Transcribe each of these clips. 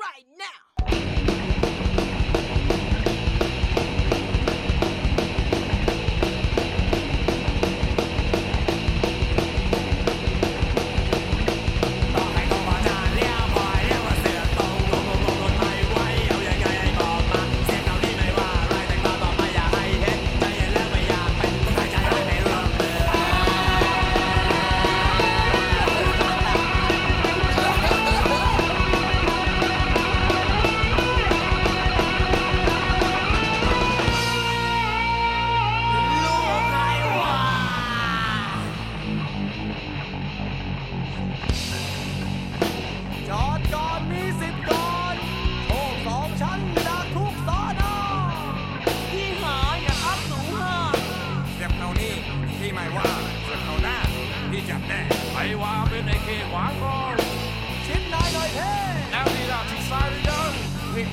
right now. จอดก่อนมีสิทธิ์ก่อนโชคสองชั้นจากทุกสอนอพี่หาอย่าอัพสูงห้าเสียบเขานี่พี่ไม่ว่าเสียบเขาหน้าพี่จับแน่ไอ้ว่าเป็นไอ้เขขวางกองชิดนายหน่อยเพ่แล้วนี่ล่ะที่ซ้ายหรือยังวิ่ง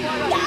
Yeah.